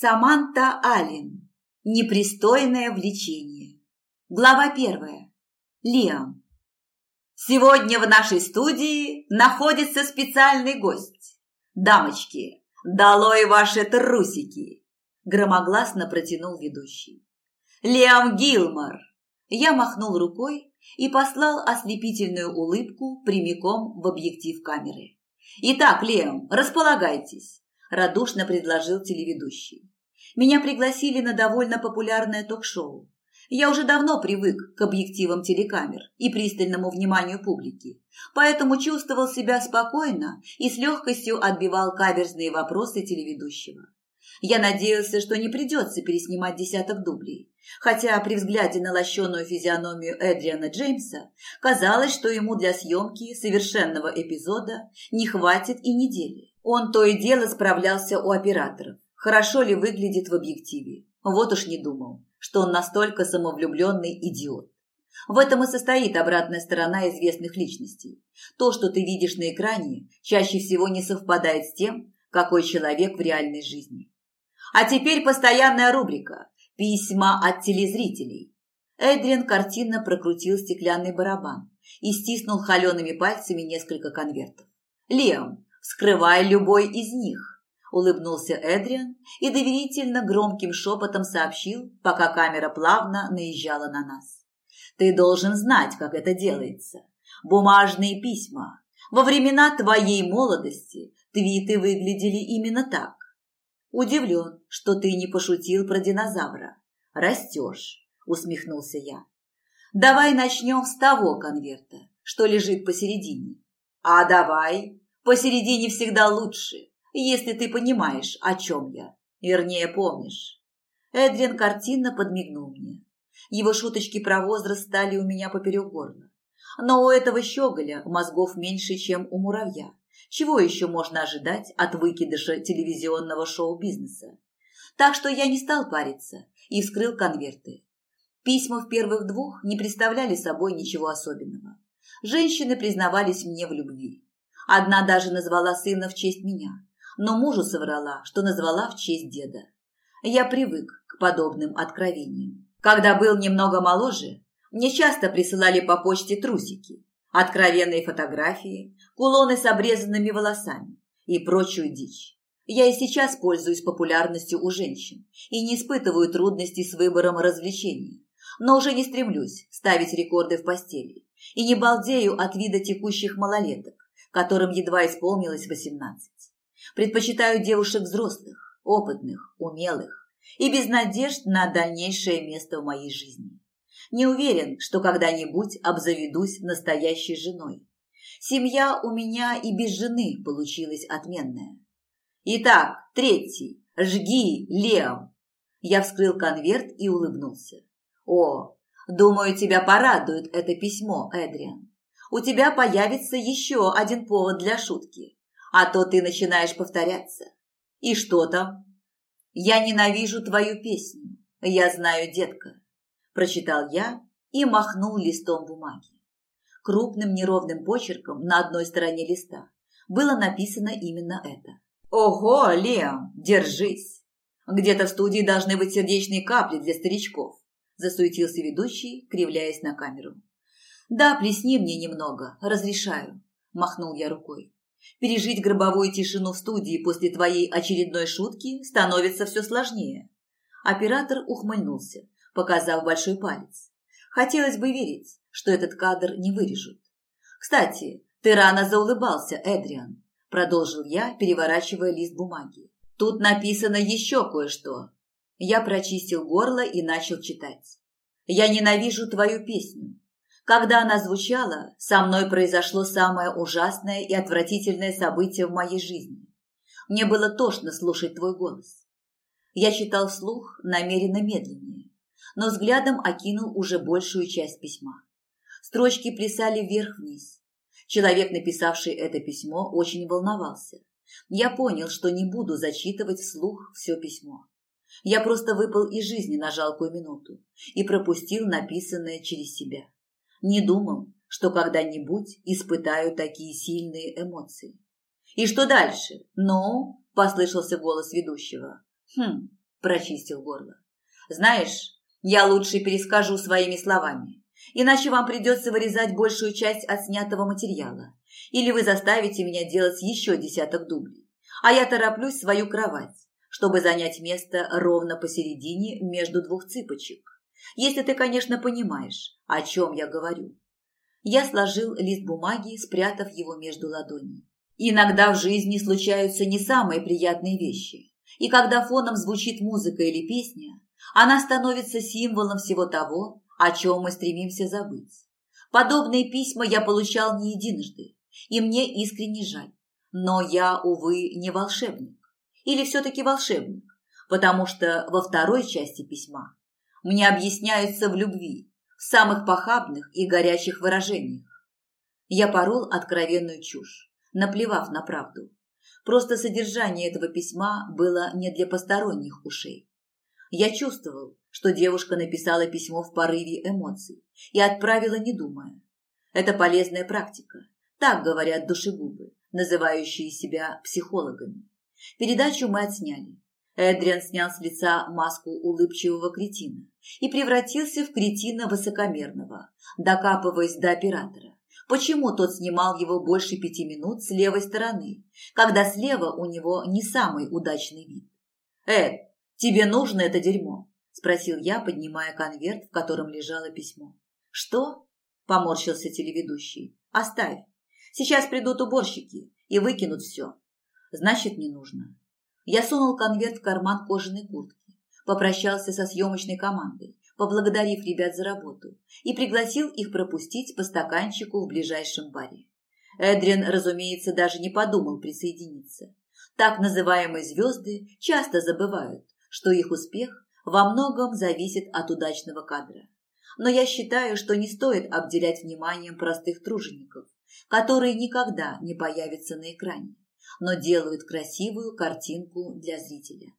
Саманта Аллен. Непристойное влечение. Глава первая. Лиам. Сегодня в нашей студии находится специальный гость. Дамочки, долой ваши трусики! Громогласно протянул ведущий. Лиам Гилмор. Я махнул рукой и послал ослепительную улыбку прямиком в объектив камеры. Итак, Лиам, располагайтесь радушно предложил телеведущий. Меня пригласили на довольно популярное ток-шоу. Я уже давно привык к объективам телекамер и пристальному вниманию публики, поэтому чувствовал себя спокойно и с легкостью отбивал каверзные вопросы телеведущего. Я надеялся, что не придется переснимать десяток дублей, хотя при взгляде на лощеную физиономию Эдриана Джеймса казалось, что ему для съемки совершенного эпизода не хватит и недели. Он то и дело справлялся у операторов, хорошо ли выглядит в объективе. Вот уж не думал, что он настолько самовлюбленный идиот. В этом и состоит обратная сторона известных личностей. То, что ты видишь на экране, чаще всего не совпадает с тем, какой человек в реальной жизни. А теперь постоянная рубрика «Письма от телезрителей». Эдриан картинно прокрутил стеклянный барабан и стиснул холеными пальцами несколько конвертов. «Леон, Вскрывай любой из них», – улыбнулся Эдриан и доверительно громким шепотом сообщил, пока камера плавно наезжала на нас. «Ты должен знать, как это делается. Бумажные письма. Во времена твоей молодости твиты выглядели именно так. Удивлен, что ты не пошутил про динозавра. Растешь», – усмехнулся я. «Давай начнем с того конверта, что лежит посередине». «А давай», Посередине всегда лучше, если ты понимаешь, о чем я. Вернее, помнишь. Эдриан картинно подмигнул мне. Его шуточки про возраст стали у меня поперек горла. Но у этого щеголя мозгов меньше, чем у муравья. Чего еще можно ожидать от выкидыша телевизионного шоу-бизнеса? Так что я не стал париться и вскрыл конверты. Письма в первых двух не представляли собой ничего особенного. Женщины признавались мне в любви. Одна даже назвала сына в честь меня, но мужу соврала, что назвала в честь деда. Я привык к подобным откровениям. Когда был немного моложе, мне часто присылали по почте трусики, откровенные фотографии, кулоны с обрезанными волосами и прочую дичь. Я и сейчас пользуюсь популярностью у женщин и не испытываю трудностей с выбором развлечений, но уже не стремлюсь ставить рекорды в постели и не балдею от вида текущих малолеток, которым едва исполнилось восемнадцать. Предпочитаю девушек взрослых, опытных, умелых и без надежд на дальнейшее место в моей жизни. Не уверен, что когда-нибудь обзаведусь настоящей женой. Семья у меня и без жены получилась отменная. Итак, третий. Жги, Лео. Я вскрыл конверт и улыбнулся. О, думаю, тебя порадует это письмо, Эдриан у тебя появится еще один повод для шутки. А то ты начинаешь повторяться. И что там? Я ненавижу твою песню. Я знаю, детка. Прочитал я и махнул листом бумаги. Крупным неровным почерком на одной стороне листа было написано именно это. Ого, Лео, держись. Где-то в студии должны быть сердечные капли для старичков. Засуетился ведущий, кривляясь на камеру. «Да, плесни мне немного, разрешаю», – махнул я рукой. «Пережить гробовую тишину в студии после твоей очередной шутки становится все сложнее». Оператор ухмыльнулся, показав большой палец. Хотелось бы верить, что этот кадр не вырежут. «Кстати, ты рано заулыбался, Эдриан», – продолжил я, переворачивая лист бумаги. «Тут написано еще кое-что». Я прочистил горло и начал читать. «Я ненавижу твою песню. Когда она звучала, со мной произошло самое ужасное и отвратительное событие в моей жизни. Мне было тошно слушать твой голос. Я читал вслух намеренно медленнее, но взглядом окинул уже большую часть письма. Строчки плясали вверх-вниз. Человек, написавший это письмо, очень волновался. Я понял, что не буду зачитывать вслух все письмо. Я просто выпал из жизни на жалкую минуту и пропустил написанное через себя. Не думал, что когда-нибудь испытаю такие сильные эмоции. «И что дальше?» «Ну?» – послышался голос ведущего. «Хм, прочистил горло. Знаешь, я лучше перескажу своими словами, иначе вам придется вырезать большую часть отснятого материала, или вы заставите меня делать еще десяток дублей, а я тороплюсь в свою кровать, чтобы занять место ровно посередине между двух цыпочек. Если ты, конечно, понимаешь, о чем я говорю. Я сложил лист бумаги, спрятав его между ладоней. Иногда в жизни случаются не самые приятные вещи. И когда фоном звучит музыка или песня, она становится символом всего того, о чем мы стремимся забыть. Подобные письма я получал не единожды, и мне искренне жаль. Но я, увы, не волшебник. Или все-таки волшебник, потому что во второй части письма мне объясняются в любви, в самых похабных и горячих выражениях. Я порол откровенную чушь, наплевав на правду. Просто содержание этого письма было не для посторонних ушей. Я чувствовал, что девушка написала письмо в порыве эмоций и отправила, не думая. Это полезная практика. Так говорят душегубы, называющие себя психологами. Передачу мы отсняли. Эдриан снял с лица маску улыбчивого кретина и превратился в кретина высокомерного, докапываясь до оператора. Почему тот снимал его больше пяти минут с левой стороны, когда слева у него не самый удачный вид? «Эд, тебе нужно это дерьмо?» – спросил я, поднимая конверт, в котором лежало письмо. «Что?» – поморщился телеведущий. «Оставь. Сейчас придут уборщики и выкинут все. Значит, не нужно. Я сунул конверт в карман кожаной куртки, попрощался со съемочной командой, поблагодарив ребят за работу, и пригласил их пропустить по стаканчику в ближайшем баре. Эдриан, разумеется, даже не подумал присоединиться. Так называемые звезды часто забывают, что их успех во многом зависит от удачного кадра. Но я считаю, что не стоит обделять вниманием простых тружеников, которые никогда не появятся на экране, но делают красивую картинку для зрителя.